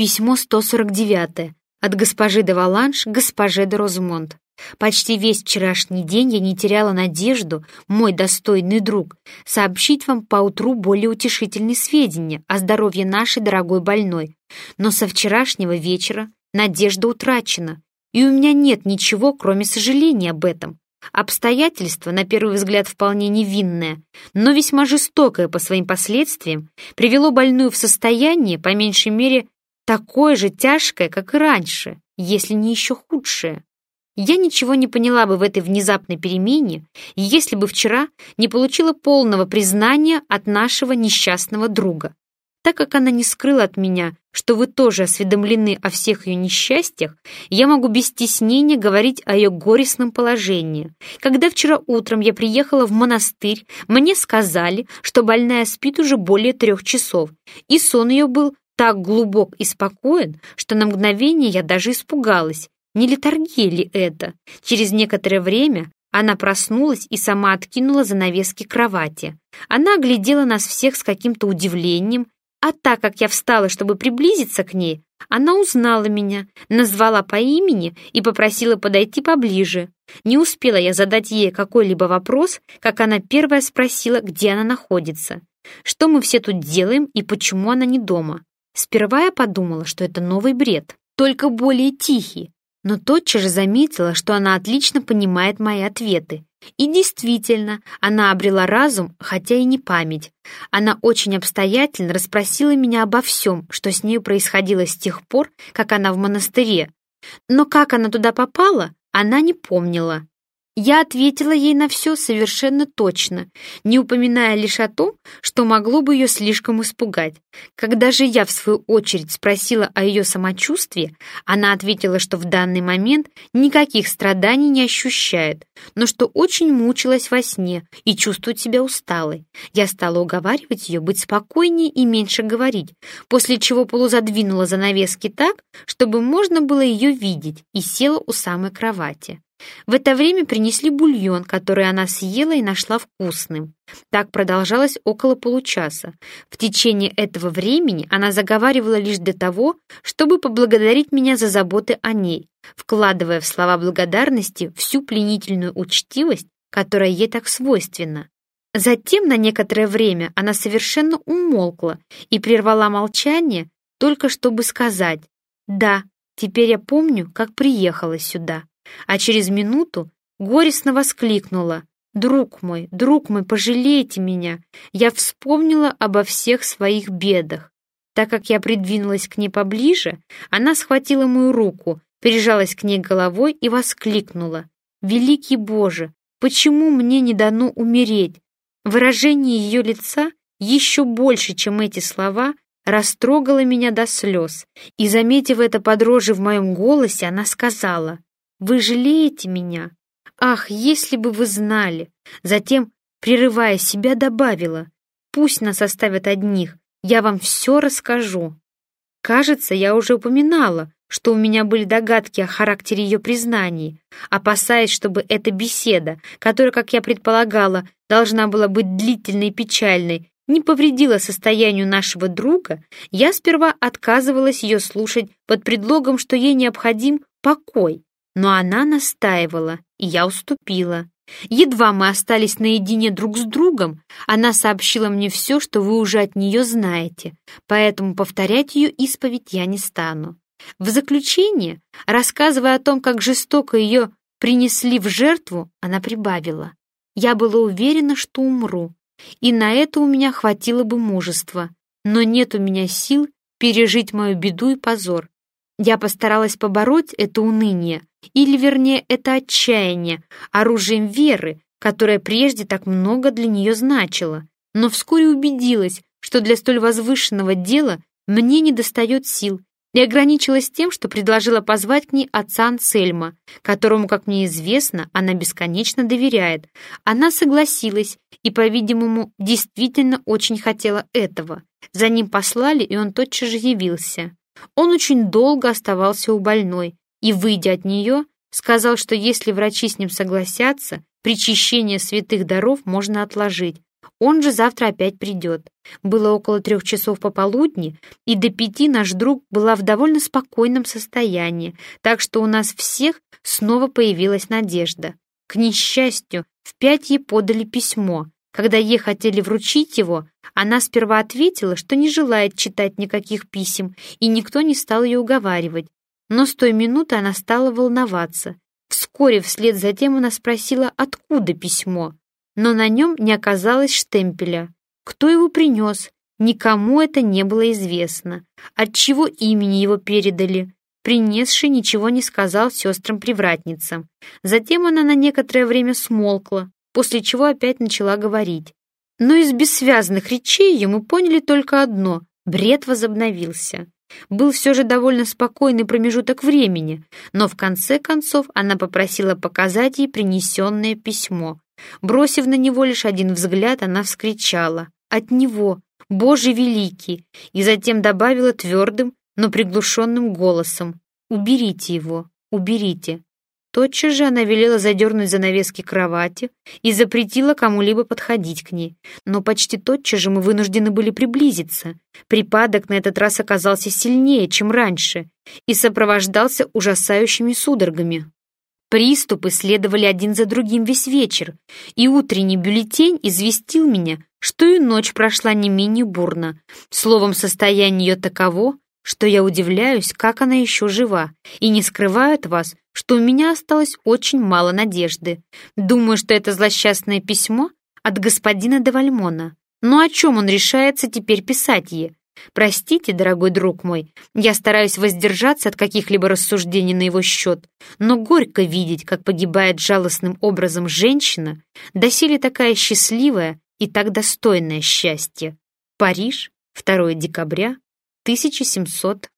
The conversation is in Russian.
Письмо 149 от госпожи де Валанш к госпоже де Розмонт. Почти весь вчерашний день я не теряла надежду, мой достойный друг, сообщить вам поутру более утешительные сведения о здоровье нашей дорогой больной. Но со вчерашнего вечера надежда утрачена, и у меня нет ничего, кроме сожаления об этом. Обстоятельство, на первый взгляд, вполне невинное, но весьма жестокое по своим последствиям, привело больную в состояние, по меньшей мере, такое же тяжкое, как и раньше, если не еще худшее. Я ничего не поняла бы в этой внезапной перемене, если бы вчера не получила полного признания от нашего несчастного друга. Так как она не скрыла от меня, что вы тоже осведомлены о всех ее несчастьях, я могу без стеснения говорить о ее горестном положении. Когда вчера утром я приехала в монастырь, мне сказали, что больная спит уже более трех часов, и сон ее был так глубок и спокоен, что на мгновение я даже испугалась, не литургия ли это? Через некоторое время она проснулась и сама откинула занавески кровати. Она оглядела нас всех с каким-то удивлением, а так как я встала, чтобы приблизиться к ней, она узнала меня, назвала по имени и попросила подойти поближе. Не успела я задать ей какой-либо вопрос, как она первая спросила, где она находится. Что мы все тут делаем и почему она не дома. Сперва я подумала, что это новый бред, только более тихий, но тотчас же заметила, что она отлично понимает мои ответы. И действительно, она обрела разум, хотя и не память. Она очень обстоятельно расспросила меня обо всем, что с нею происходило с тех пор, как она в монастыре. Но как она туда попала, она не помнила. Я ответила ей на все совершенно точно, не упоминая лишь о том, что могло бы ее слишком испугать. Когда же я, в свою очередь, спросила о ее самочувствии, она ответила, что в данный момент никаких страданий не ощущает, но что очень мучилась во сне и чувствует себя усталой. Я стала уговаривать ее быть спокойнее и меньше говорить, после чего полузадвинула занавески так, чтобы можно было ее видеть, и села у самой кровати. В это время принесли бульон, который она съела и нашла вкусным. Так продолжалось около получаса. В течение этого времени она заговаривала лишь для того, чтобы поблагодарить меня за заботы о ней, вкладывая в слова благодарности всю пленительную учтивость, которая ей так свойственна. Затем на некоторое время она совершенно умолкла и прервала молчание, только чтобы сказать «Да, теперь я помню, как приехала сюда» а через минуту горестно воскликнула «Друг мой, друг мой, пожалейте меня! Я вспомнила обо всех своих бедах». Так как я придвинулась к ней поближе, она схватила мою руку, прижалась к ней головой и воскликнула «Великий Боже, почему мне не дано умереть?» Выражение ее лица еще больше, чем эти слова, растрогало меня до слез, и, заметив это подрожи в моем голосе, она сказала вы жалеете меня? Ах, если бы вы знали!» Затем, прерывая себя, добавила. «Пусть нас оставят одних, я вам все расскажу». Кажется, я уже упоминала, что у меня были догадки о характере ее признаний. Опасаясь, чтобы эта беседа, которая, как я предполагала, должна была быть длительной и печальной, не повредила состоянию нашего друга, я сперва отказывалась ее слушать под предлогом, что ей необходим покой. Но она настаивала, и я уступила. Едва мы остались наедине друг с другом, она сообщила мне все, что вы уже от нее знаете, поэтому повторять ее исповедь я не стану. В заключение, рассказывая о том, как жестоко ее принесли в жертву, она прибавила. Я была уверена, что умру, и на это у меня хватило бы мужества, но нет у меня сил пережить мою беду и позор. Я постаралась побороть это уныние, или, вернее, это отчаяние, оружием веры, которое прежде так много для нее значило, но вскоре убедилась, что для столь возвышенного дела мне недостает сил, и ограничилась тем, что предложила позвать к ней отца Ансельма, которому, как мне известно, она бесконечно доверяет. Она согласилась и, по-видимому, действительно очень хотела этого. За ним послали, и он тотчас же явился. Он очень долго оставался у больной и, выйдя от нее, сказал, что если врачи с ним согласятся, причащение святых даров можно отложить, Он же завтра опять придет. Было около трех часов пополудни, и до пяти наш друг была в довольно спокойном состоянии, так что у нас всех снова появилась надежда. К несчастью, в пять ей подали письмо. Когда ей хотели вручить его, она сперва ответила, что не желает читать никаких писем, и никто не стал ее уговаривать. Но с той минуты она стала волноваться. Вскоре вслед за тем она спросила, откуда письмо но на нем не оказалось штемпеля. Кто его принес? Никому это не было известно. От чего имени его передали? Принесший ничего не сказал сестрам-привратницам. Затем она на некоторое время смолкла, после чего опять начала говорить. Но из бессвязных речей ее мы поняли только одно — бред возобновился. Был все же довольно спокойный промежуток времени, но в конце концов она попросила показать ей принесенное письмо. Бросив на него лишь один взгляд, она вскричала «От него! Боже великий!» и затем добавила твердым, но приглушенным голосом «Уберите его! Уберите!» Тотчас же она велела задернуть занавески кровати и запретила кому-либо подходить к ней. Но почти тотчас же мы вынуждены были приблизиться. Припадок на этот раз оказался сильнее, чем раньше, и сопровождался ужасающими судорогами. Приступы следовали один за другим весь вечер, и утренний бюллетень известил меня, что и ночь прошла не менее бурно. Словом, состояние ее таково, что я удивляюсь, как она еще жива, и не скрываю от вас, что у меня осталось очень мало надежды. Думаю, что это злосчастное письмо от господина Девальмона. Но о чем он решается теперь писать ей? Простите, дорогой друг мой, я стараюсь воздержаться от каких-либо рассуждений на его счет, но горько видеть, как погибает жалостным образом женщина, доселе такая счастливая и так достойная счастья. Париж, 2 декабря 1700